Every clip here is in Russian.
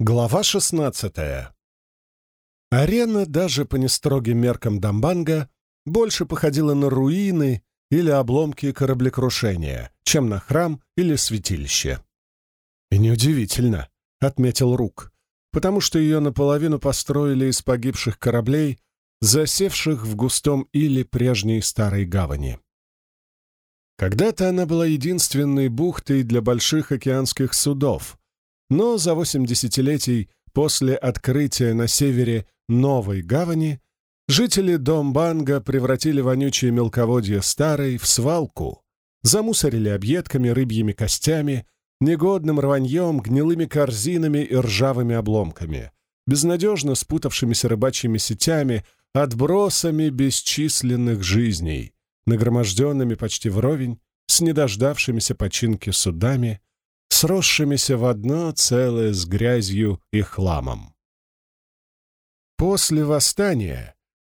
Глава 16 Арена даже по нестрогим меркам Дамбанга больше походила на руины или обломки кораблекрушения, чем на храм или святилище. «И неудивительно», — отметил Рук, «потому что ее наполовину построили из погибших кораблей, засевших в густом иле прежней старой гавани. Когда-то она была единственной бухтой для больших океанских судов, но за восемь десятилетий после открытия на севере новой гавани жители Домбанга превратили вонючее мелководье старой в свалку, замусорили объедками, рыбьими костями, негодным рваньем, гнилыми корзинами и ржавыми обломками, безнадежно спутавшимися рыбачьими сетями, отбросами бесчисленных жизней, нагроможденными почти вровень с недождавшимися починки судами, сросшимися в одно целое с грязью и хламом. После восстания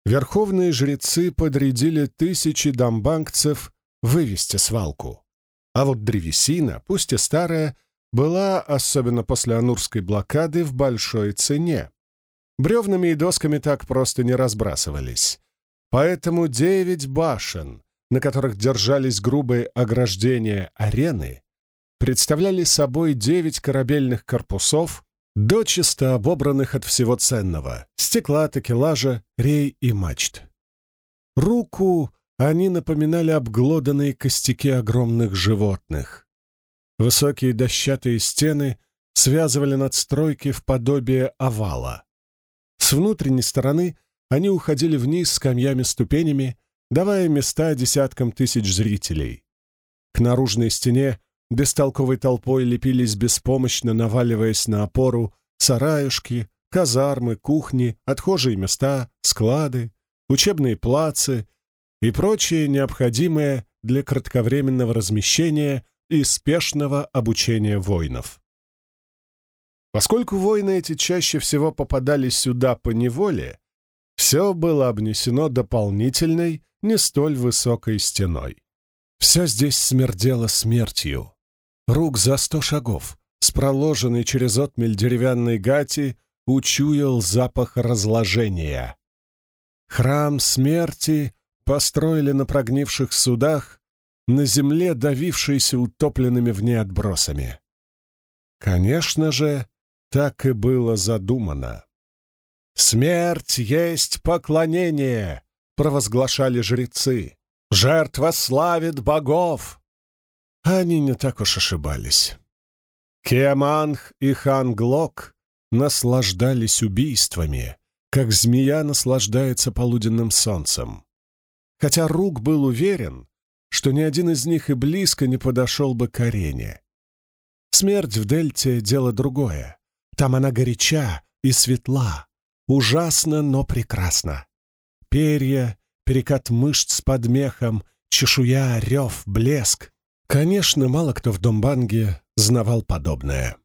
верховные жрецы подрядили тысячи дамбангцев вывести свалку. А вот древесина, пусть и старая, была, особенно после Анурской блокады, в большой цене. Бревнами и досками так просто не разбрасывались. Поэтому девять башен, на которых держались грубые ограждения арены, представляли собой девять корабельных корпусов, дочисто обобранных от всего ценного — стекла, такелажа, рей и мачт. Руку они напоминали обглоданные костяки огромных животных. Высокие дощатые стены связывали надстройки в подобие овала. С внутренней стороны они уходили вниз с камнями-ступенями, давая места десяткам тысяч зрителей. К наружной стене бестолковой толпой лепились беспомощно, наваливаясь на опору, сараюшки, казармы, кухни, отхожие места, склады, учебные плацы и прочее необходимое для кратковременного размещения и спешного обучения воинов. Поскольку воины эти чаще всего попадали сюда по неволе, все было обнесено дополнительной, не столь высокой стеной. Все здесь смердело смертью. Рук за сто шагов, с проложенной через отмель деревянной гати, учуял запах разложения. Храм смерти построили на прогнивших судах, на земле, давившейся утопленными в ней отбросами. Конечно же, так и было задумано. «Смерть есть поклонение!» — провозглашали жрецы. «Жертва славит богов!» Они не так уж ошибались. Киаманх и хан Глок наслаждались убийствами, как змея наслаждается полуденным солнцем. Хотя Рук был уверен, что ни один из них и близко не подошел бы к арене. Смерть в Дельте — дело другое. Там она горяча и светла, ужасно, но прекрасно. Перья, перекат мышц под мехом, чешуя, рев, блеск. Конечно, мало кто в Домбанге знавал подобное.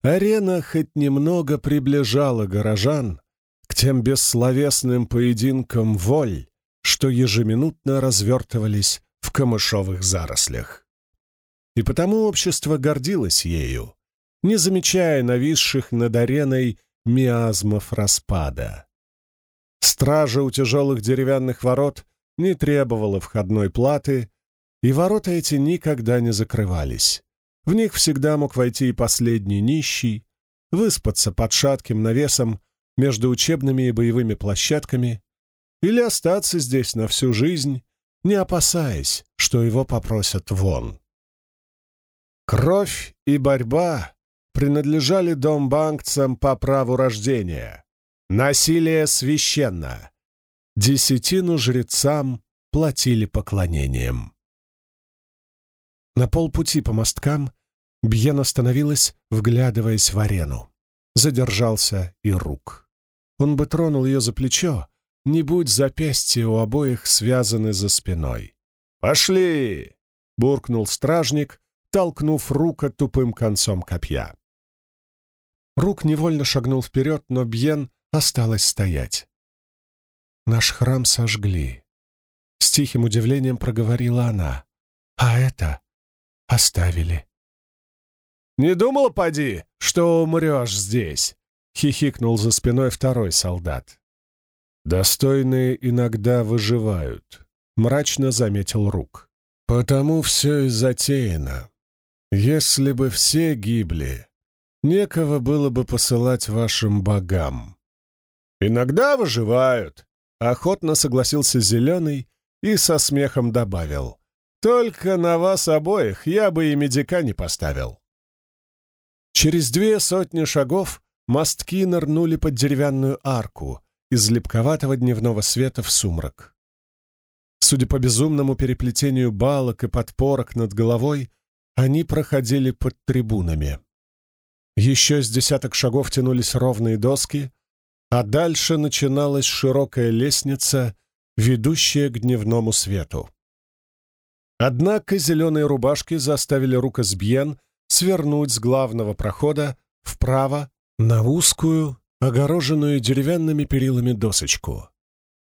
Арена хоть немного приближала горожан к тем бессловесным поединкам воль, что ежеминутно развертывались в камышовых зарослях. И потому общество гордилось ею, не замечая нависших над ареной миазмов распада. Стража у тяжелых деревянных ворот не требовала входной платы, и ворота эти никогда не закрывались. В них всегда мог войти и последний нищий, выспаться под шатким навесом между учебными и боевыми площадками или остаться здесь на всю жизнь, не опасаясь, что его попросят вон. Кровь и борьба принадлежали домбанкцам по праву рождения. Насилие священно. Десятину жрецам платили поклонением. На полпути по мосткам Бьен остановилась, вглядываясь в арену. Задержался и рук. Он бы тронул ее за плечо, не будь запястья у обоих связаны за спиной. «Пошли!» — буркнул стражник, толкнув рука тупым концом копья. Рук невольно шагнул вперед, но Бьен осталась стоять. «Наш храм сожгли», — с тихим удивлением проговорила она. «А это оставили». «Не думала, поди, что умрешь здесь!» — хихикнул за спиной второй солдат. «Достойные иногда выживают», — мрачно заметил Рук. «Потому все и затеяно. Если бы все гибли, некого было бы посылать вашим богам». «Иногда выживают», — охотно согласился Зеленый и со смехом добавил. «Только на вас обоих я бы и медика не поставил». Через две сотни шагов мостки нырнули под деревянную арку из лепковатого дневного света в сумрак. Судя по безумному переплетению балок и подпорок над головой, они проходили под трибунами. Еще с десяток шагов тянулись ровные доски, а дальше начиналась широкая лестница, ведущая к дневному свету. Однако зеленые рубашки заставили Рукасбьен свернуть с главного прохода вправо на узкую, огороженную деревянными перилами досочку.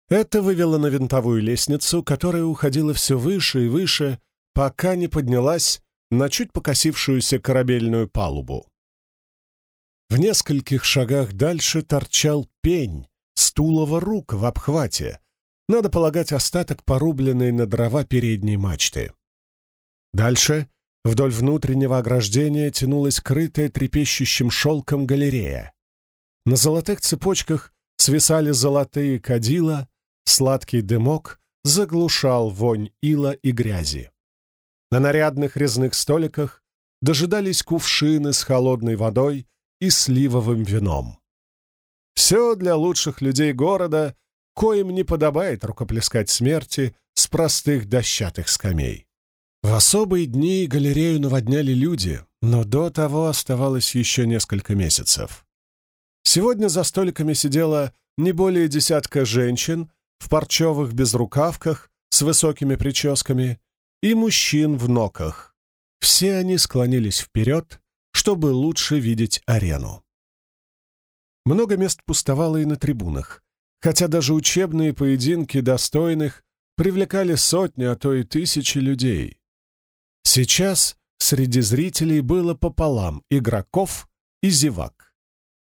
Это вывело на винтовую лестницу, которая уходила все выше и выше, пока не поднялась на чуть покосившуюся корабельную палубу. В нескольких шагах дальше торчал пень стулова рук в обхвате, надо полагать остаток порубленной на дрова передней мачты. Дальше Вдоль внутреннего ограждения тянулась крытая трепещущим шелком галерея. На золотых цепочках свисали золотые кадила, сладкий дымок заглушал вонь ила и грязи. На нарядных резных столиках дожидались кувшины с холодной водой и сливовым вином. Все для лучших людей города, коим не подобает рукоплескать смерти с простых дощатых скамей. В особые дни галерею наводняли люди, но до того оставалось еще несколько месяцев. Сегодня за столиками сидела не более десятка женщин в парчевых безрукавках с высокими прическами и мужчин в ноках. Все они склонились вперед, чтобы лучше видеть арену. Много мест пустовало и на трибунах, хотя даже учебные поединки достойных привлекали сотни, а то и тысячи людей. Сейчас среди зрителей было пополам игроков и зевак.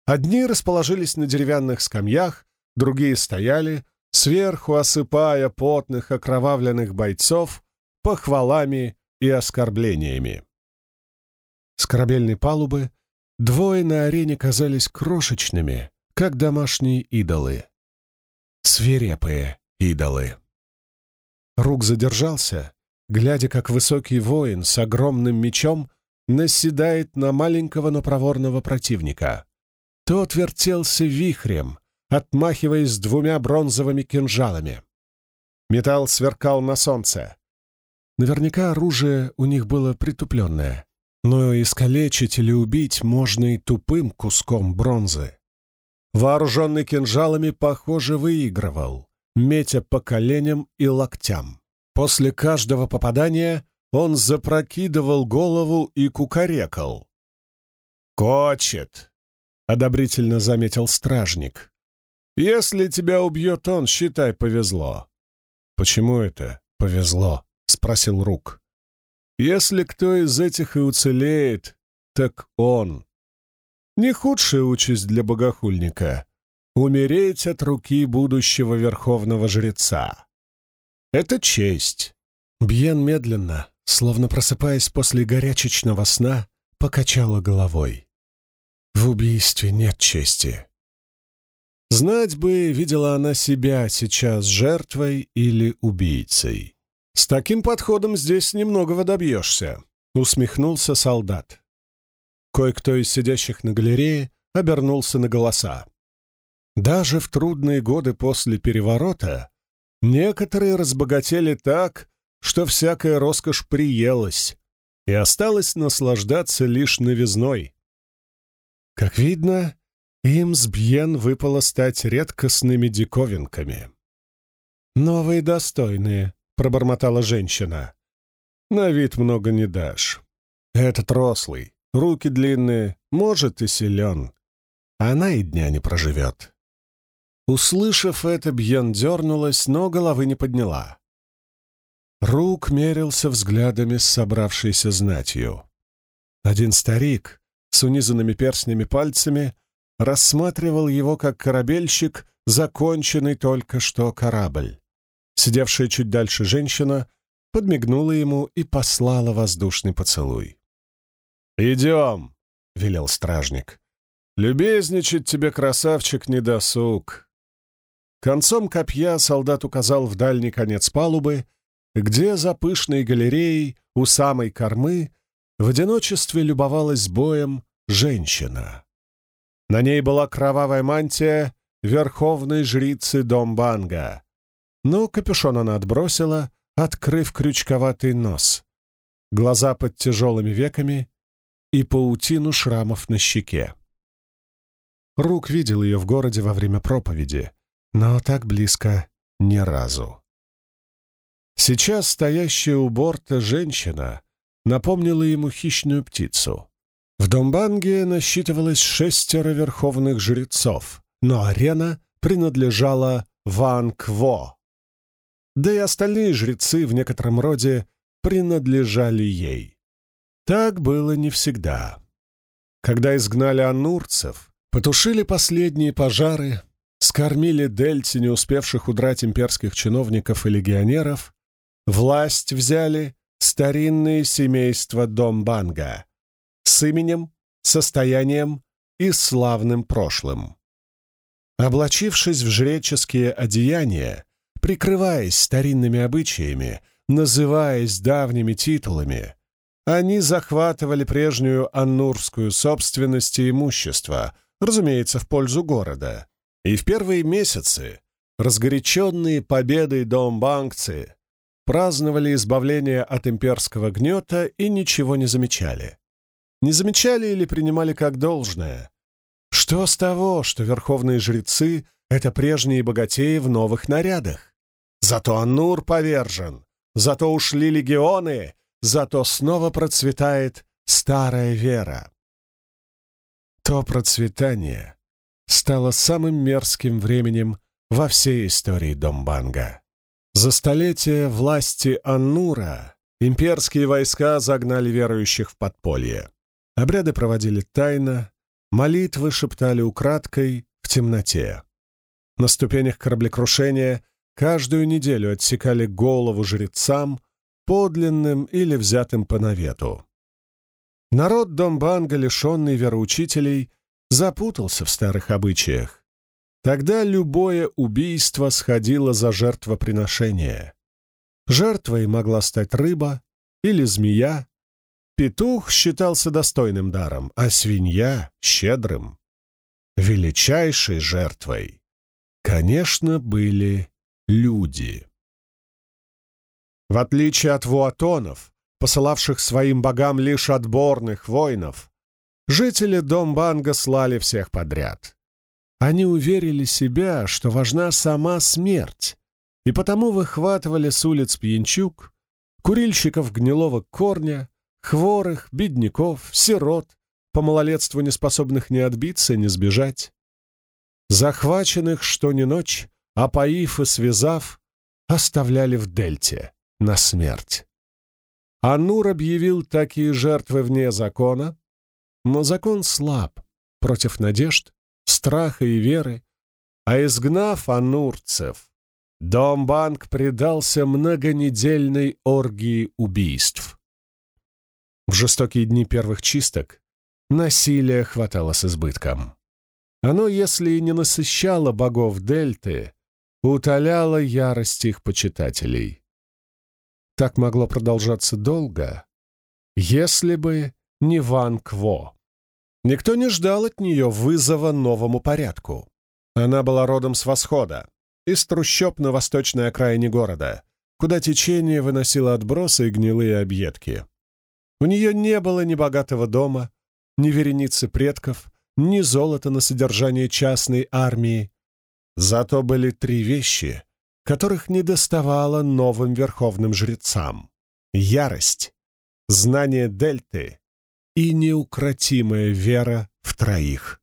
Одни расположились на деревянных скамьях, другие стояли, сверху осыпая потных окровавленных бойцов похвалами и оскорблениями. С корабельной палубы двое на арене казались крошечными, как домашние идолы. Свирепые идолы. Рук задержался, глядя, как высокий воин с огромным мечом наседает на маленького, но проворного противника. Тот вертелся вихрем, отмахиваясь двумя бронзовыми кинжалами. Металл сверкал на солнце. Наверняка оружие у них было притупленное, но искалечить или убить можно и тупым куском бронзы. Вооруженный кинжалами, похоже, выигрывал, метя по коленям и локтям. После каждого попадания он запрокидывал голову и кукарекал. «Кочет!» — одобрительно заметил стражник. «Если тебя убьет он, считай, повезло». «Почему это повезло?» — спросил Рук. «Если кто из этих и уцелеет, так он. Не худшая участь для богохульника — умереть от руки будущего верховного жреца. Это честь. Бьен медленно, словно просыпаясь после горячечного сна, покачала головой. В убийстве нет чести. Знать бы, видела она себя сейчас жертвой или убийцей. С таким подходом здесь немногого добьешься, усмехнулся солдат. Кое-кто из сидящих на галерее обернулся на голоса. Даже в трудные годы после переворота Некоторые разбогатели так, что всякая роскошь приелась, и осталось наслаждаться лишь новизной. Как видно, им с Бьен выпало стать редкостными диковинками. «Новые достойные», — пробормотала женщина. «На вид много не дашь. Этот рослый, руки длинные, может и силен. Она и дня не проживет». Услышав это, Бьен дернулась, но головы не подняла. Рук мерился взглядами с собравшейся знатью. Один старик, с унизанными перстнями пальцами, рассматривал его как корабельщик, законченный только что корабль. Сидевшая чуть дальше женщина подмигнула ему и послала воздушный поцелуй. «Идем!» — велел стражник. «Любезничать тебе, красавчик, недосуг!» Концом копья солдат указал в дальний конец палубы, где за пышной галереей у самой кормы в одиночестве любовалась боем женщина. На ней была кровавая мантия верховной жрицы Домбанга, но капюшон она отбросила, открыв крючковатый нос, глаза под тяжелыми веками и паутину шрамов на щеке. Рук видел ее в городе во время проповеди, но так близко ни разу. Сейчас стоящая у борта женщина напомнила ему хищную птицу. В Домбанге насчитывалось шестеро верховных жрецов, но арена принадлежала Ван Кво. Да и остальные жрецы в некотором роде принадлежали ей. Так было не всегда. Когда изгнали аннурцев, потушили последние пожары, скормили дельте не успевших удрать имперских чиновников и легионеров, власть взяли старинные семейства Домбанга с именем, состоянием и славным прошлым. Облачившись в жреческие одеяния, прикрываясь старинными обычаями, называясь давними титулами, они захватывали прежнюю аннурскую собственность и имущество, разумеется, в пользу города. И в первые месяцы разгоряченные победой домбангцы праздновали избавление от имперского гнета и ничего не замечали. Не замечали или принимали как должное. Что с того, что верховные жрецы — это прежние богатеи в новых нарядах? Зато Аннур повержен, зато ушли легионы, зато снова процветает старая вера. То процветание стало самым мерзким временем во всей истории Домбанга. За столетия власти Аннура имперские войска загнали верующих в подполье. Обряды проводили тайно, молитвы шептали украдкой в темноте. На ступенях кораблекрушения каждую неделю отсекали голову жрецам, подлинным или взятым по навету. Народ Домбанга, лишенный вероучителей, запутался в старых обычаях. Тогда любое убийство сходило за жертвоприношение. Жертвой могла стать рыба или змея. Петух считался достойным даром, а свинья — щедрым. Величайшей жертвой, конечно, были люди. В отличие от вуатонов, посылавших своим богам лишь отборных воинов, Жители Домбанга слали всех подряд. Они уверили себя, что важна сама смерть, и потому выхватывали с улиц пьянчук, курильщиков гнилого корня, хворых, бедняков, сирот, по малолетству неспособных ни отбиться, ни сбежать. Захваченных что ни ночь, опоив и связав, оставляли в дельте на смерть. Анур объявил такие жертвы вне закона, но закон слаб против надежд, страха и веры, а изгнав анурцев, Домбанк предался многонедельной оргии убийств. В жестокие дни первых чисток насилия хватало с избытком. Оно, если и не насыщало богов Дельты, утоляло ярость их почитателей. Так могло продолжаться долго, если бы не Ван Кво. Никто не ждал от нее вызова новому порядку. Она была родом с восхода, из трущоб на восточной окраине города, куда течение выносило отбросы и гнилые объедки. У нее не было ни богатого дома, ни вереницы предков, ни золота на содержание частной армии. Зато были три вещи, которых не доставало новым верховным жрецам — ярость, знание дельты и неукротимая вера в троих.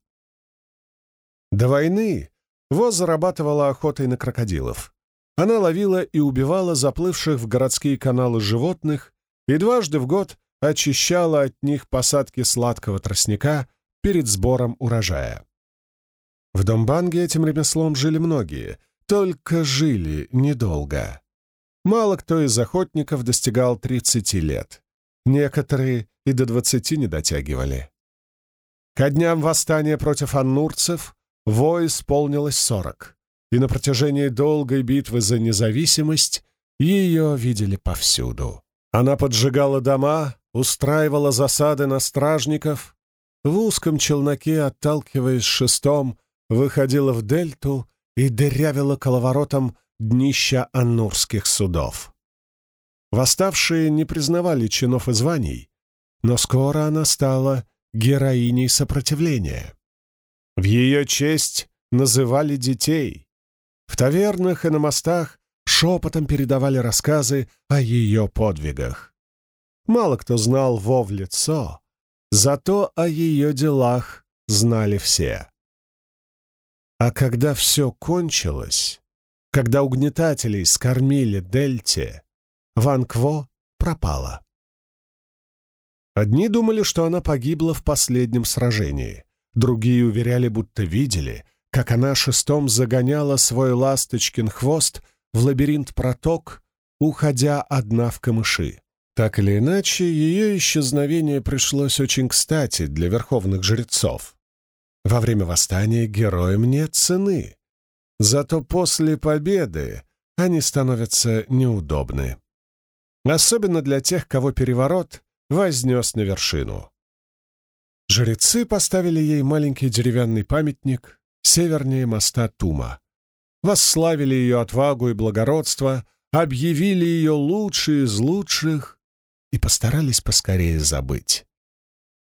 До войны Воз зарабатывала охотой на крокодилов. Она ловила и убивала заплывших в городские каналы животных и дважды в год очищала от них посадки сладкого тростника перед сбором урожая. В Домбанге этим ремеслом жили многие, только жили недолго. Мало кто из охотников достигал 30 лет. Некоторые и до 20 не дотягивали. Ко дням восстания против аннурцев Во исполнилось 40, и на протяжении долгой битвы за независимость ее видели повсюду. Она поджигала дома, устраивала засады на стражников, в узком челноке, отталкиваясь шестом, выходила в дельту и дырявила коловоротом днища аннурских судов. Восставшие не признавали чинов и званий, но скоро она стала героиней сопротивления. В ее честь называли детей. В тавернах и на мостах шепотом передавали рассказы о ее подвигах. Мало кто знал Во в лицо, зато о ее делах знали все. А когда все кончилось, когда угнетателей скормили Дельте, Ван Кво пропала. Одни думали, что она погибла в последнем сражении, другие уверяли, будто видели, как она шестом загоняла свой ласточкин хвост в лабиринт проток, уходя одна в камыши. Так или иначе, ее исчезновение пришлось очень кстати для верховных жрецов. Во время восстания героям нет цены, зато после победы они становятся неудобны. Особенно для тех, кого переворот вознес на вершину. Жрецы поставили ей маленький деревянный памятник севернее моста Тума, восславили ее отвагу и благородство, объявили ее лучшей из лучших и постарались поскорее забыть.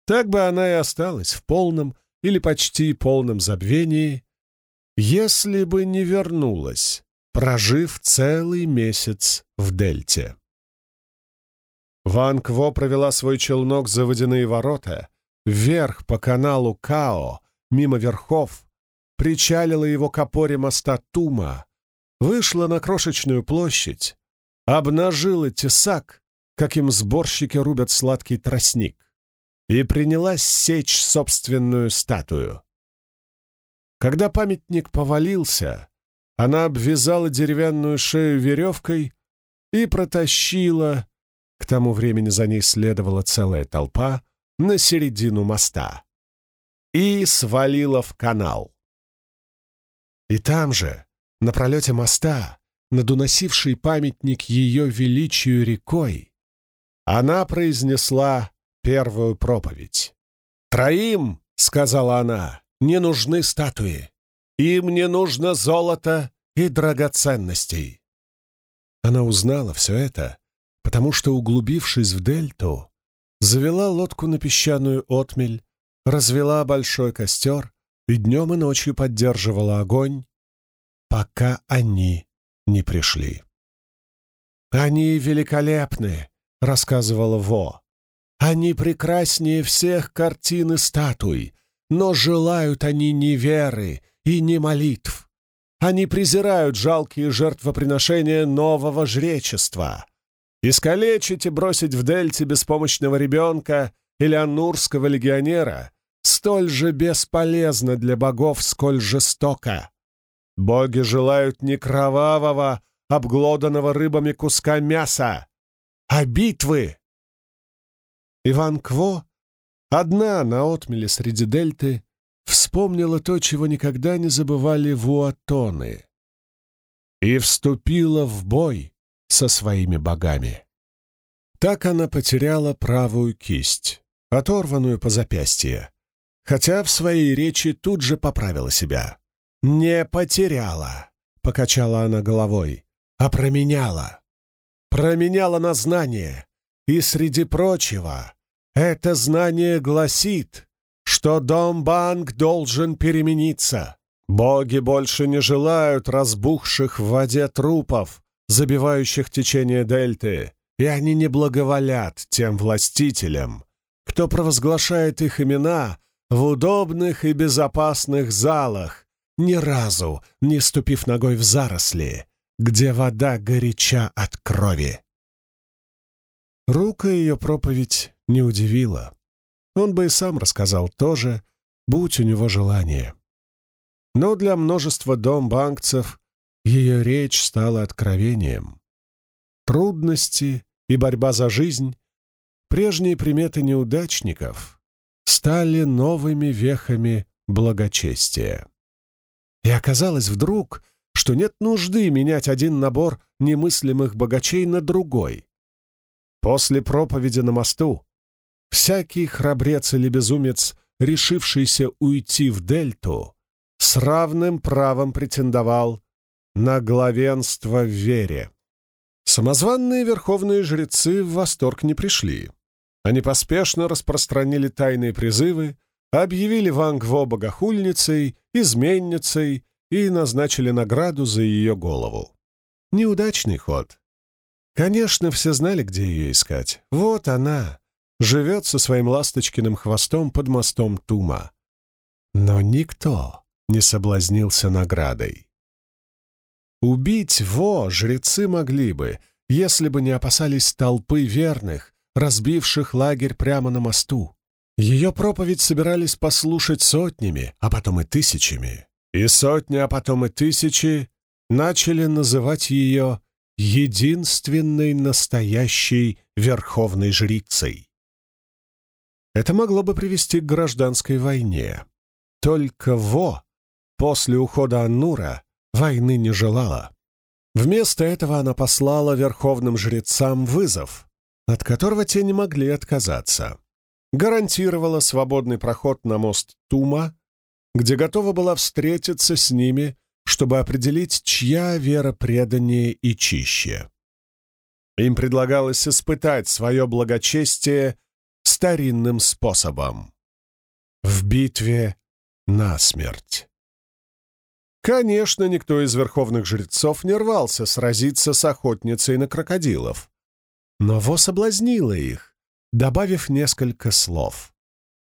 Так бы она и осталась в полном или почти полном забвении, если бы не вернулась, прожив целый месяц в Дельте. Ван Кво провела свой челнок за водяные ворота, вверх по каналу Као, мимо верхов, причалила его к опоре моста Тума, вышла на крошечную площадь, обнажила тесак, каким сборщики рубят сладкий тростник, и принялась сечь собственную статую. Когда памятник повалился, она обвязала деревянную шею веревкой и протащила, к тому времени за ней следовала целая толпа, на середину моста и свалила в канал. И там же, на пролете моста, над уносившей памятник ее величию рекой, она произнесла первую проповедь. «Троим, — сказала она, — не нужны статуи. Им не нужно золото и драгоценностей». Она узнала все это, потому что, углубившись в дельту, завела лодку на песчаную отмель, развела большой костер и днем и ночью поддерживала огонь, пока они не пришли. «Они великолепны», — рассказывала Во. «Они прекраснее всех картин и статуй, но желают они не веры и не молитв. Они презирают жалкие жертвоприношения нового жречества. Искалечить и бросить в дельте беспомощного ребенка или аннурского легионера столь же бесполезно для богов, сколь жестоко. Боги желают не кровавого, обглоданного рыбами куска мяса, а битвы. Иван Кво, одна на отмеле среди дельты, вспомнила то, чего никогда не забывали вуатоны, и вступила в бой со своими богами. Так она потеряла правую кисть, оторванную по запястье, хотя в своей речи тут же поправила себя. «Не потеряла», — покачала она головой, — «а променяла. Променяла на знание, и, среди прочего, это знание гласит, что Дом-банк должен перемениться. Боги больше не желают разбухших в воде трупов, забивающих течение дельты, и они не благоволят тем властителям, кто провозглашает их имена в удобных и безопасных залах, ни разу не ступив ногой в заросли, где вода горяча от крови. Рука ее проповедь не удивило. Он бы и сам рассказал тоже, будь у него желание. Но для множества домбанкцев ее речь стала откровением. Трудности и борьба за жизнь, прежние приметы неудачников, стали новыми вехами благочестия. И оказалось вдруг, что нет нужды менять один набор немыслимых богачей на другой. После проповеди на мосту всякий храбрец или безумец, решившийся уйти в дельту, с равным правом претендовал на главенство в вере. Самозванные верховные жрецы в восторг не пришли. Они поспешно распространили тайные призывы, объявили Ван Гво богохульницей, изменницей и назначили награду за ее голову. Неудачный ход. Конечно, все знали, где ее искать. Вот она, живет со своим ласточкиным хвостом под мостом Тума. Но никто не соблазнился наградой. Убить Во жрецы могли бы, если бы не опасались толпы верных, разбивших лагерь прямо на мосту. Ее проповедь собирались послушать сотнями, а потом и тысячами. И сотни, а потом и тысячи начали называть ее единственной настоящей верховной жрицей. Это могло бы привести к гражданской войне. Только Во после ухода Аннура войны не желала. Вместо этого она послала верховным жрецам вызов, от которого те не могли отказаться. Гарантировала свободный проход на мост Тума, где готова была встретиться с ними, чтобы определить, чья вера преданнее и чище. Им предлагалось испытать свое благочестие старинным способом. В битве насмерть. Конечно, никто из верховных жрецов не рвался сразиться с охотницей на крокодилов. Но Во соблазнила их, добавив несколько слов.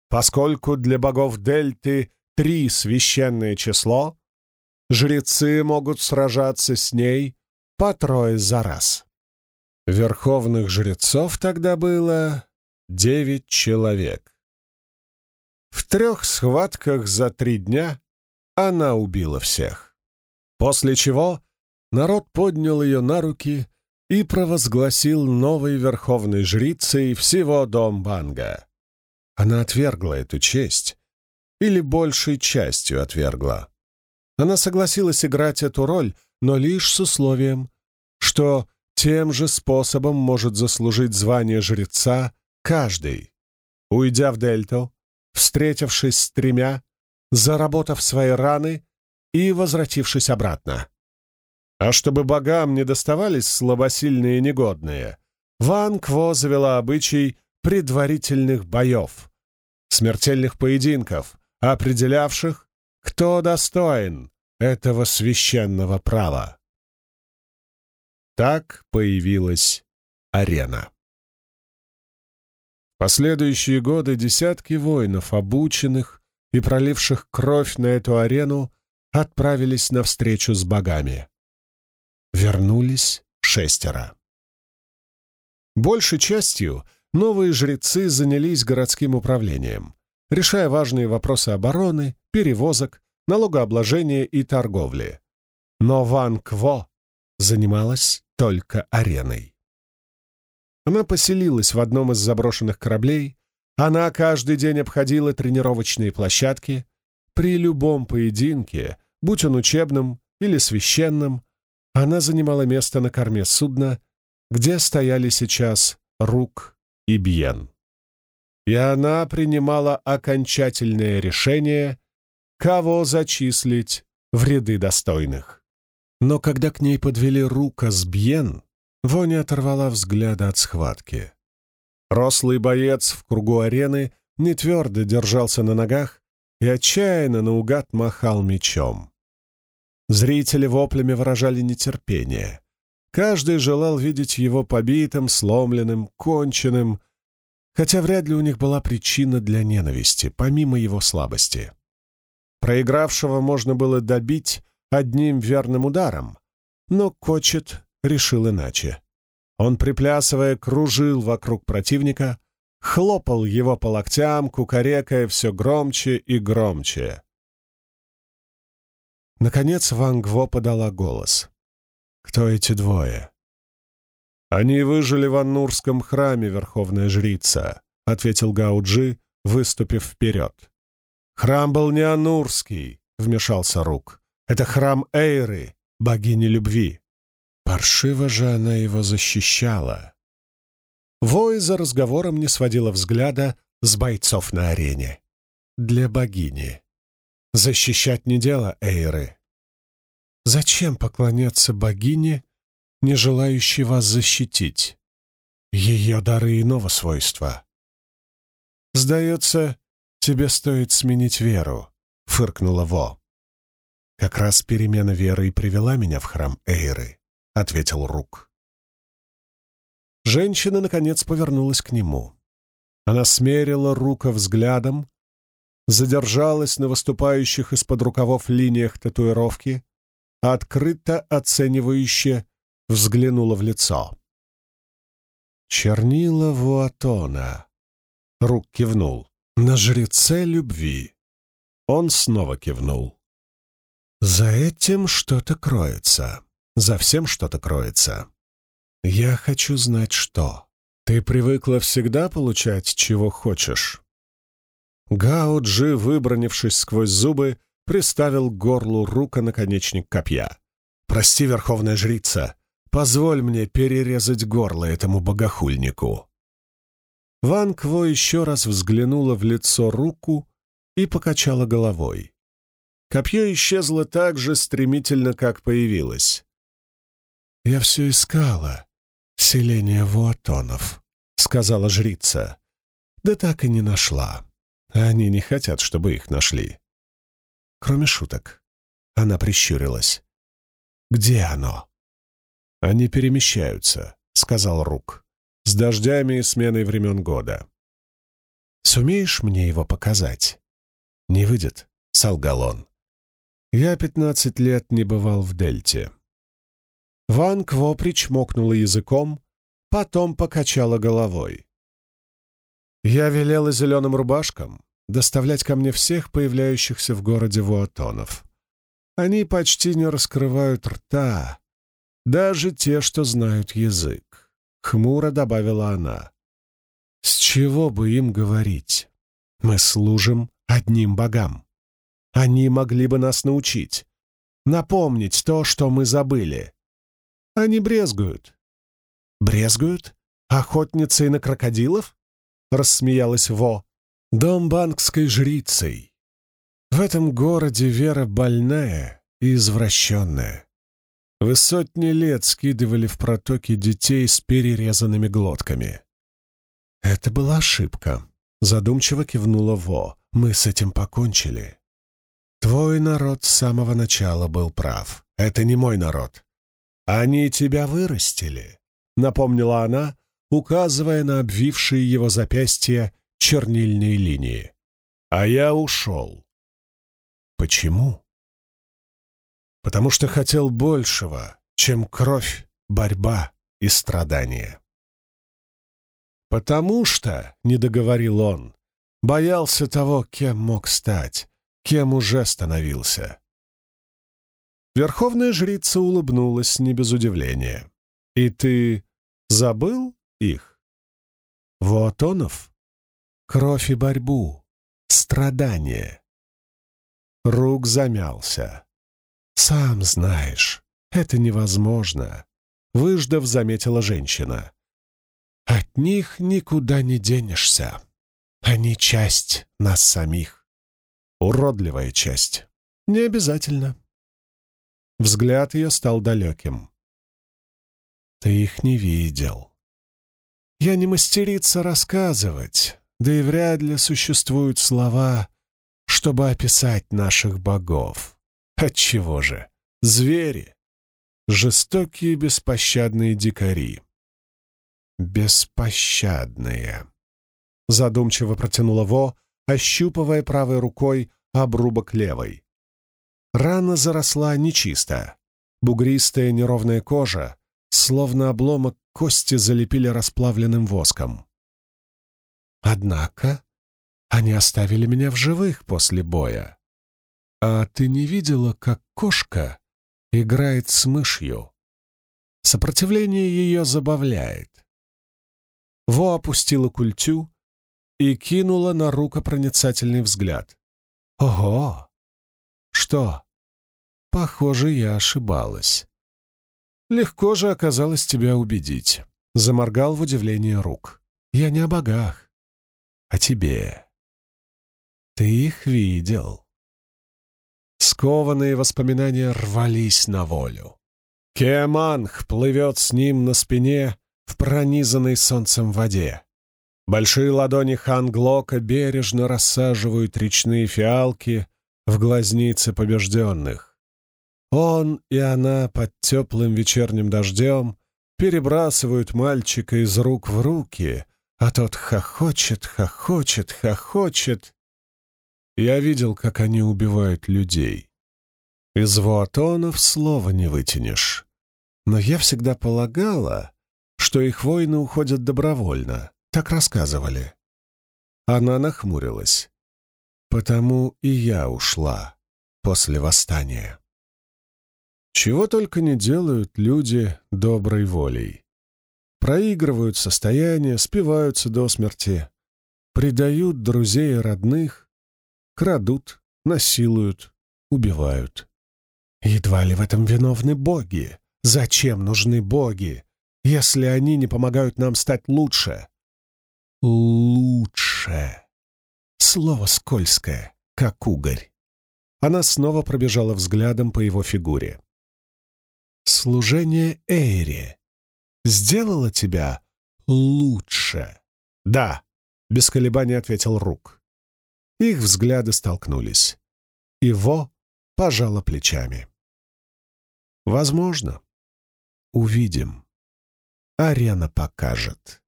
Поскольку для богов Дельты три священное число, жрецы могут сражаться с ней по трое за раз. Верховных жрецов тогда было девять человек. В трех схватках за три дня она убила всех. После чего народ поднял ее на руки и провозгласил новой верховной жрицей всего Домбанга. Она отвергла эту честь, или большей частью отвергла. Она согласилась играть эту роль, но лишь с условием, что тем же способом может заслужить звание жреца каждый, уйдя в Дельту, встретившись с тремя, заработав свои раны и возвратившись обратно. А чтобы богам не доставались слабосильные и негодные, Ван Кво завела обычай предварительных боев, смертельных поединков, определявших, кто достоин этого священного права. Так появилась арена. Последующие годы десятки воинов, обученных и проливших кровь на эту арену, отправились навстречу с богами. Вернулись шестеро. Большей частью новые жрецы занялись городским управлением, решая важные вопросы обороны, перевозок, налогообложения и торговли. Но Ван Кво занималась только ареной. Она поселилась в одном из заброшенных кораблей, она каждый день обходила тренировочные площадки. При любом поединке, будь он учебным или священным, она занимала место на корме судна, где стояли сейчас Рук и Бьен. И она принимала окончательное решение, кого зачислить в ряды достойных. Но когда к ней подвели Рука с Бьен, Воня оторвала взгляда от схватки. Рослый боец в кругу арены не твердо держался на ногах и отчаянно наугад махал мечом. Зрители воплями выражали нетерпение. Каждый желал видеть его побитым, сломленным, конченным, хотя вряд ли у них была причина для ненависти, помимо его слабости. Проигравшего можно было добить одним верным ударом, но Кочет решил иначе. Он, приплясывая, кружил вокруг противника, хлопал его по локтям, кукарекая все громче и громче. Наконец Ван Гво подала голос. «Кто эти двое?» «Они выжили в Аннурском храме, Верховная Жрица», — ответил Гауджи, выступив вперед. «Храм был не Анурский», — вмешался Рук. «Это храм Эйры, богини любви». Паршиво же она его защищала. Вой за разговором не сводила взгляда с бойцов на арене. Для богини. Защищать не дело Эйры. Зачем поклоняться богине, не желающей вас защитить? Ее дары иного свойства. «Сдается, тебе стоит сменить веру», — фыркнула Во. «Как раз перемена веры и привела меня в храм Эйры», — ответил Рук. Женщина, наконец, повернулась к нему. Она смерила Рука взглядом, задержалась на выступающих из-под рукавов линиях татуировки, открыто оценивающе взглянула в лицо. «Чернила Вуатона», Рук кивнул. «На жреце любви». Он снова кивнул. «За этим что-то кроется. За всем что-то кроется. Я хочу знать, что. Ты привыкла всегда получать, чего хочешь?» Гао Джи, выбронившись сквозь зубы, приставил к горлу рука наконечник копья. «Прости, верховная жрица, позволь мне перерезать горло этому богохульнику». Ван Кво еще раз взглянула в лицо руку и покачала головой. Копье исчезло так же стремительно, как появилось. «Я все искала, селение Вуатонов», — сказала жрица. «Да так и не нашла. Они не хотят, чтобы их нашли». Кроме шуток, она прищурилась. «Где оно?» «Они перемещаются», — сказал Рук с дождями и сменой времен года. «Сумеешь мне его показать?» «Не выйдет», — солгал он. «Я пятнадцать лет не бывал в Дельте». Ван Кво причмокнула языком, потом покачала головой. «Я велела зеленым рубашкам доставлять ко мне всех появляющихся в городе вуатонов. Они почти не раскрывают рта, даже те, что знают язык. Хмуро добавила она. «С чего бы им говорить? Мы служим одним богам. Они могли бы нас научить, напомнить то, что мы забыли. Они брезгуют». «Брезгуют? Охотницей на крокодилов?» — рассмеялась Во. «Дом банкской жрицей. В этом городе вера больная и извращенная. Вы сотни лет скидывали в протоки детей с перерезанными глотками. Это была ошибка. Задумчиво кивнула Во. Мы с этим покончили. Твой народ с самого начала был прав. Это не мой народ. Они тебя вырастили, напомнила она, указывая на обвившие его запястья чернильные линии. А я ушел. Почему? Потому что хотел большего, чем кровь, борьба и страдания. «Потому что», — не договорил он, — боялся того, кем мог стать, кем уже становился. Верховная жрица улыбнулась не без удивления. «И ты забыл их?» «Вуатонов? Кровь и борьбу, страдания». Рук замялся. «Сам знаешь, это невозможно», — выждав, заметила женщина. «От них никуда не денешься. Они часть нас самих. Уродливая часть. Не обязательно». Взгляд ее стал далеким. «Ты их не видел. Я не мастерица рассказывать, да и вряд ли существуют слова, чтобы описать наших богов. Отчего же? Звери! Жестокие беспощадные дикари. Беспощадные. Задумчиво протянула Во, ощупывая правой рукой обрубок левой. Рана заросла нечисто. Бугристая неровная кожа, словно обломок кости залепили расплавленным воском. Однако они оставили меня в живых после боя. А ты не видела, как кошка играет с мышью? Сопротивление ее забавляет. Во опустила культю и кинула на рукопроницательный взгляд. «Ого! Что? Похоже, я ошибалась. Легко же оказалось тебя убедить». Заморгал в удивлении рук. «Я не о богах, а тебе. Ты их видел». Скованные воспоминания рвались на волю. Кеаманх плывет с ним на спине в пронизанной солнцем воде. Большие ладони Ханглока бережно рассаживают речные фиалки в глазницы побежденных. Он и она под теплым вечерним дождем перебрасывают мальчика из рук в руки, а тот хохочет, хохочет, хохочет. Я видел, как они убивают людей. Из вуатонов слова не вытянешь. Но я всегда полагала, что их воины уходят добровольно. Так рассказывали. Она нахмурилась. Потому и я ушла после восстания. Чего только не делают люди доброй волей. Проигрывают состояние, спиваются до смерти, предают друзей и родных, крадут, насилуют, убивают. Едва ли в этом виновны боги. Зачем нужны боги, если они не помогают нам стать лучше? Лучше. Слово скользкое, как угорь. Она снова пробежала взглядом по его фигуре. Служение Эйре сделало тебя лучше. Да, без колебаний ответил Рук. Их взгляды столкнулись. Его пожала плечами. Возможно. Увидим. Арена покажет.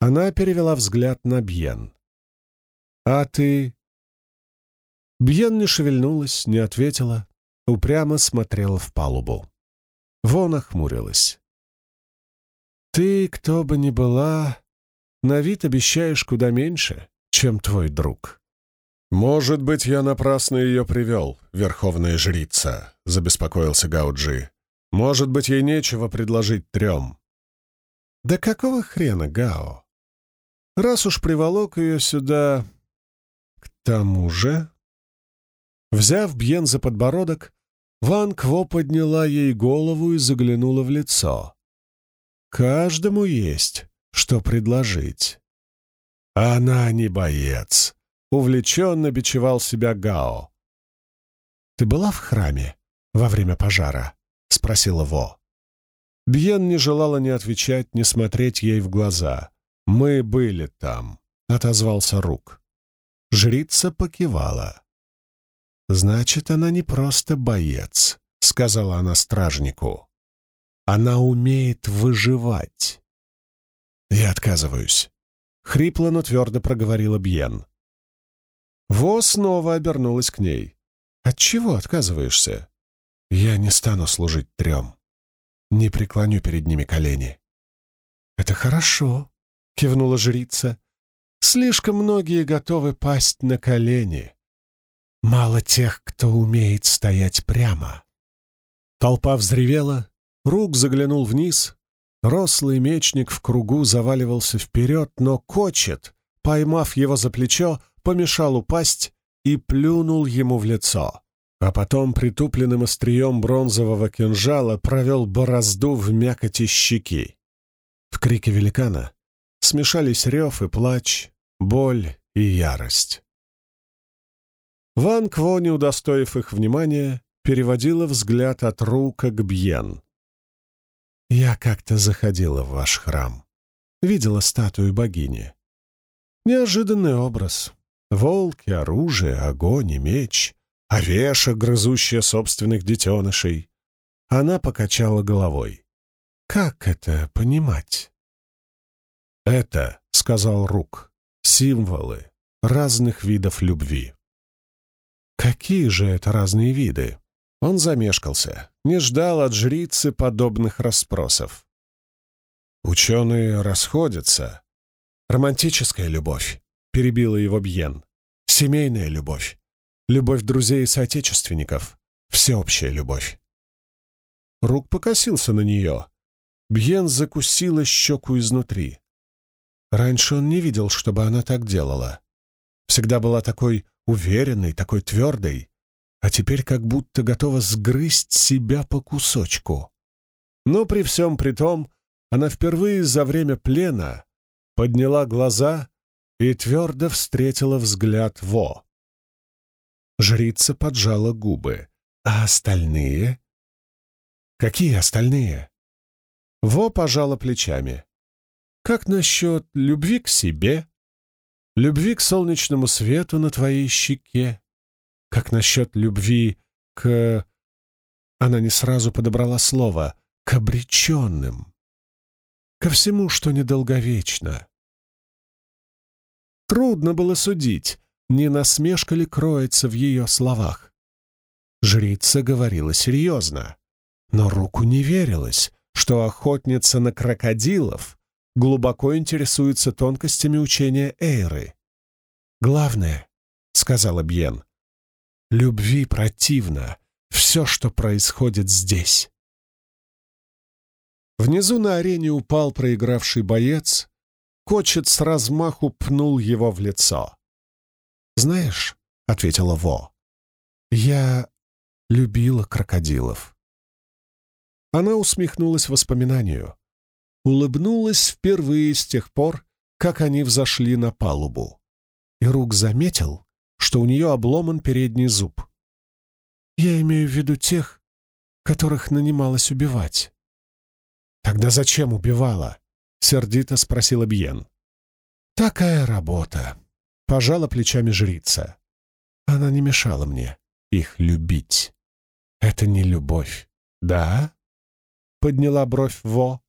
Она перевела взгляд на Бьен. «А ты...» Бьен не шевельнулась, не ответила, упрямо смотрела в палубу. Вон охмурилась. «Ты, кто бы ни была, на вид обещаешь куда меньше, чем твой друг». «Может быть, я напрасно ее привел, верховная жрица», — забеспокоился Гауджи. «Может быть, ей нечего предложить трем». «Да какого хрена, Гао? Раз уж приволок ее сюда...» «К тому же...» Взяв Бьен за подбородок, Ван Кво подняла ей голову и заглянула в лицо. «Каждому есть, что предложить». «Она не боец», — увлеченно бичевал себя Гао. «Ты была в храме во время пожара?» — спросила Во. Бьен не желала ни отвечать, ни смотреть ей в глаза. «Мы были там», — отозвался Рук. Жрица покивала. «Значит, она не просто боец», — сказала она стражнику. «Она умеет выживать». «Я отказываюсь», — хрипло, но твердо проговорила Бьен. Во снова обернулась к ней. «Отчего отказываешься?» «Я не стану служить трем. Не преклоню перед ними колени». «Это хорошо», — кивнула жрица. «Слишком многие готовы пасть на колени. Мало тех, кто умеет стоять прямо». Толпа взревела, Рук заглянул вниз. Рослый мечник в кругу заваливался вперед, но Кочет, поймав его за плечо, помешал упасть и плюнул ему в лицо. А потом притупленным острием бронзового кинжала провел борозду в мякоти щеки. В крике великана смешались рев и плач, боль и ярость. Ван Кво, не удостоив их внимания, переводила взгляд от Рука к Бьен. «Я как-то заходила в ваш храм. Видела статую богини. Неожиданный образ. Волки, оружие, огонь и меч, овеша, грызущая собственных детенышей». Она покачала головой. «Как это понимать?» «Это, — сказал Рук, — символы разных видов любви». «Какие же это разные виды?» Он замешкался, не ждал от жрицы подобных расспросов. «Ученые расходятся. Романтическая любовь, перебила его Бьен. Семейная любовь. Любовь друзей и соотечественников. Всеобщая любовь. Рук покосился на нее. Бьен закусила щеку изнутри. Раньше он не видел, чтобы она так делала. Всегда была такой уверенной, такой твердой, а теперь как будто готова сгрызть себя по кусочку. Но при всем при том, она впервые за время плена подняла глаза и твердо встретила взгляд Во. Жрица поджала губы. А остальные? Какие остальные? Во пожала плечами. Как насчет любви к себе? Любви к солнечному свету на твоей щеке? Как насчет любви к... Она не сразу подобрала слово. К обреченным. Ко всему, что недолговечно. Трудно было судить, не насмешка ли кроется в ее словах. Жрица говорила серьезно, но руку не верилось, что охотница на крокодилов глубоко интересуется тонкостями учения Эйры. «Главное», — сказала Бьен, — «любви противно все, что происходит здесь». Внизу на арене упал проигравший боец, Кочет с размаху пнул его в лицо. «Знаешь», — ответила Во, — «я любила крокодилов». Она усмехнулась воспоминанию. Улыбнулась впервые с тех пор, как они взошли на палубу. И Рук заметил, что у нее обломан передний зуб. «Я имею в виду тех, которых нанималась убивать». «Тогда зачем убивала?» — сердито спросила Бьен. «Такая работа», — пожала плечами жрица. «Она не мешала мне их любить. Это не любовь, да?» — подняла бровь Во.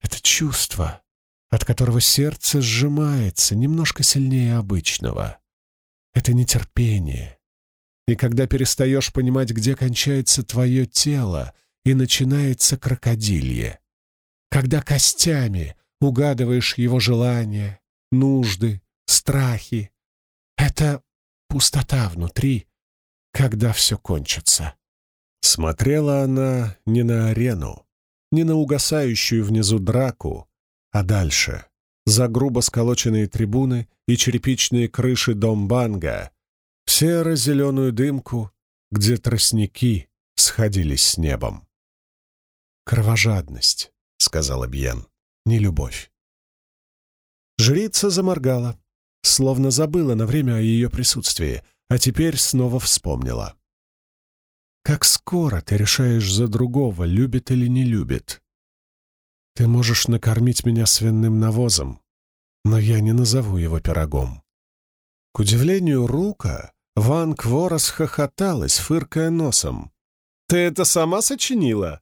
«Это чувство, от которого сердце сжимается немножко сильнее обычного. Это нетерпение. И когда перестаешь понимать, где кончается твое тело и начинается крокодилье, когда костями угадываешь его желания, нужды, страхи. Это пустота внутри, когда все кончится. Смотрела она не на арену, не на угасающую внизу драку, а дальше, за грубо сколоченные трибуны и черепичные крыши Домбанга, в серо-зеленую дымку, где тростники сходились с небом. Кровожадность, — сказала Бьен, — не любовь. Жрица заморгала, словно забыла на время о ее присутствии, а теперь снова вспомнила. «Как скоро ты решаешь за другого, любит или не любит? Ты можешь накормить меня свиным навозом, но я не назову его пирогом». К удивлению Рука, Ван Кворос хохоталась, фыркая носом. «Ты это сама сочинила?»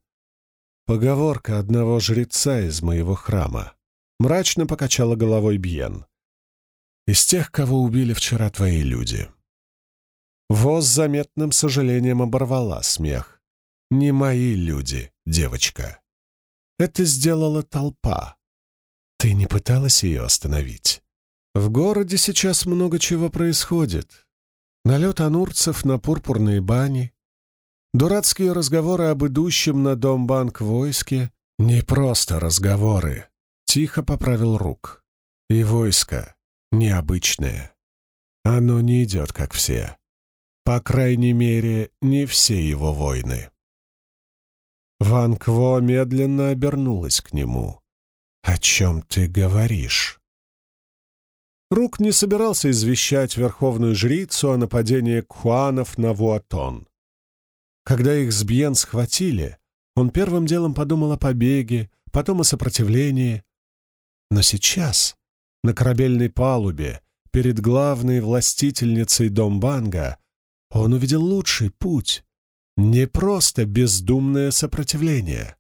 Поговорка одного жреца из моего храма. Мрачно покачала головой Бьен. Из тех, кого убили вчера твои люди. Воз заметным сожалением оборвала смех. Не мои люди, девочка. Это сделала толпа. Ты не пыталась ее остановить? В городе сейчас много чего происходит. Налет анурцев на пурпурные бани, Дурацкие разговоры об идущем на Домбанк войске — не просто разговоры. Тихо поправил рук. И войско необычное. Оно не идет, как все. По крайней мере, не все его войны. Ван Кво медленно обернулась к нему. «О чем ты говоришь?» Рук не собирался извещать верховную жрицу о нападении кхуанов на Вуатон. Когда их с Бьен схватили, он первым делом подумал о побеге, потом о сопротивлении. Но сейчас, на корабельной палубе, перед главной властительницей Домбанга, он увидел лучший путь. Не просто бездумное сопротивление.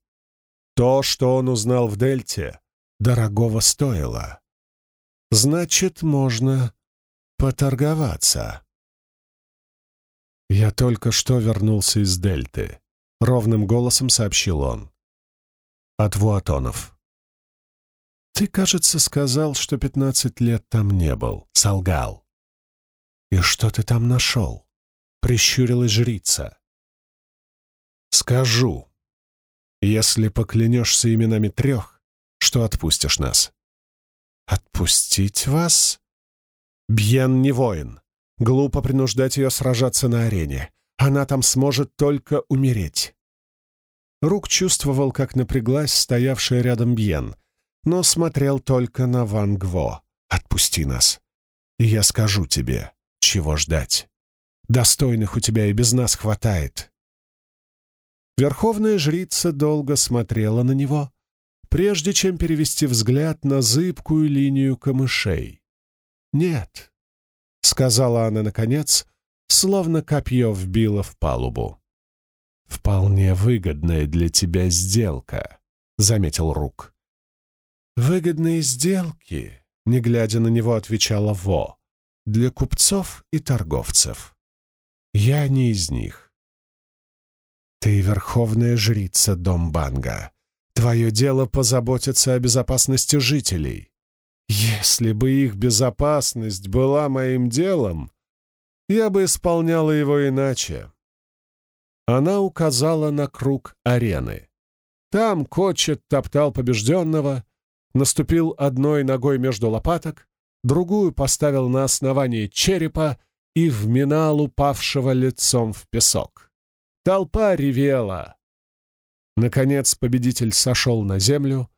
То, что он узнал в Дельте, дорогого стоило. Значит, можно поторговаться. «Я только что вернулся из Дельты», — ровным голосом сообщил он. «От Вуатонов». Ты, кажется, сказал, что пятнадцать лет там не был. Солгал. И что ты там нашел? Прищурилась жрица. Скажу, если поклянешься именами трех, что отпустишь нас. Отпустить вас? Бьен не воин. Глупо принуждать ее сражаться на арене. Она там сможет только умереть. Рук чувствовал, как напряглась стоявшая рядом Бьен, но смотрел только на Ван Гво. «Отпусти нас, я скажу тебе, чего ждать. Достойных у тебя и без нас хватает». Верховная жрица долго смотрела на него, прежде чем перевести взгляд на зыбкую линию камышей. «Нет», — сказала она наконец, словно копье вбило в палубу. «Вполне выгодная для тебя сделка», — заметил Рук. «Выгодные сделки», — не глядя на него, отвечала Во, — «для купцов и торговцев. Я не из них». «Ты верховная жрица Домбанга. Твое дело позаботиться о безопасности жителей. Если бы их безопасность была моим делом, я бы исполняла его иначе. Она указала на круг арены. Там Кочет топтал побежденного, наступил одной ногой между лопаток, другую поставил на основании черепа и вминал упавшего лицом в песок. Толпа ревела. Наконец победитель сошел на землю,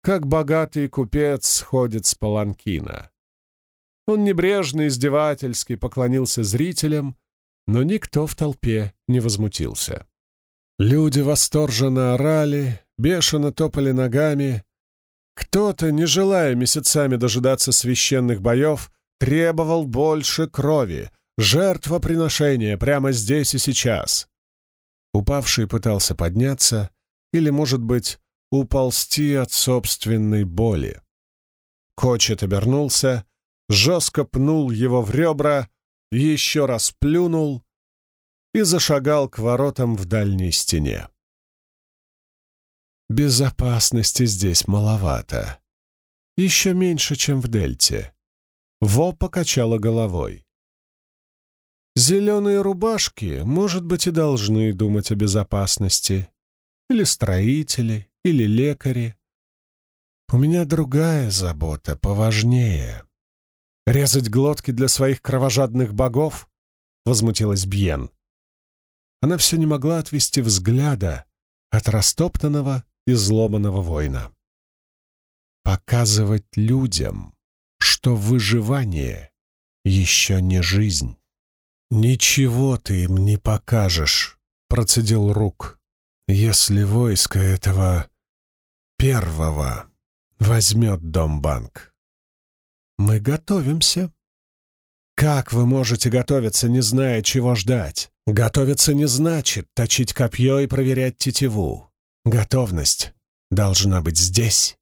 как богатый купец сходит с паланкина. Он небрежно издевательски поклонился зрителям, но никто в толпе не возмутился. Люди восторженно орали, бешено топали ногами. Кто-то, не желая месяцами дожидаться священных боев, требовал больше крови, жертвоприношения прямо здесь и сейчас. Упавший пытался подняться или, может быть, уползти от собственной боли. Кочет обернулся, жестко пнул его в ребра, еще раз плюнул и зашагал к воротам в дальней стене. Безопасности здесь маловато. Еще меньше, чем в Дельте. Во покачала головой. Зеленые рубашки, может быть, и должны думать о безопасности. Или строители, или лекари. У меня другая забота, поважнее. Резать глотки для своих кровожадных богов? Возмутилась Бьен. Она все не могла отвести взгляда от растоптанного и зломанного воина. Показывать людям, что выживание еще не жизнь. «Ничего ты им не покажешь», — процедил Рук, «если войско этого первого возьмет Домбанк». «Мы готовимся». «Как вы можете готовиться, не зная, чего ждать? Готовиться не значит точить копье и проверять тетиву. Готовность должна быть здесь».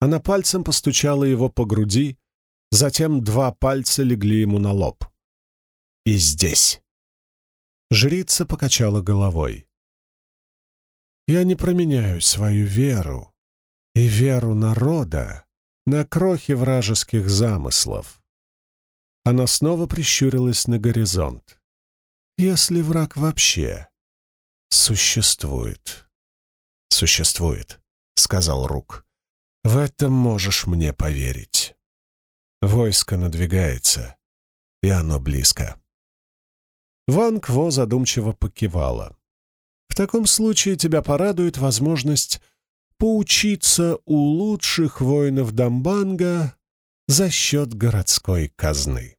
Она пальцем постучала его по груди, затем два пальца легли ему на лоб. «И здесь». Жрица покачала головой. «Я не променяю свою веру и веру народа на крохи вражеских замыслов. Она снова прищурилась на горизонт. Если враг вообще существует. Существует, сказал Рук. В этом можешь мне поверить. Войско надвигается, и оно близко. Ван Кво задумчиво покивала. «В таком случае тебя порадует возможность поучиться у лучших воинов Дамбанга за счет городской казны.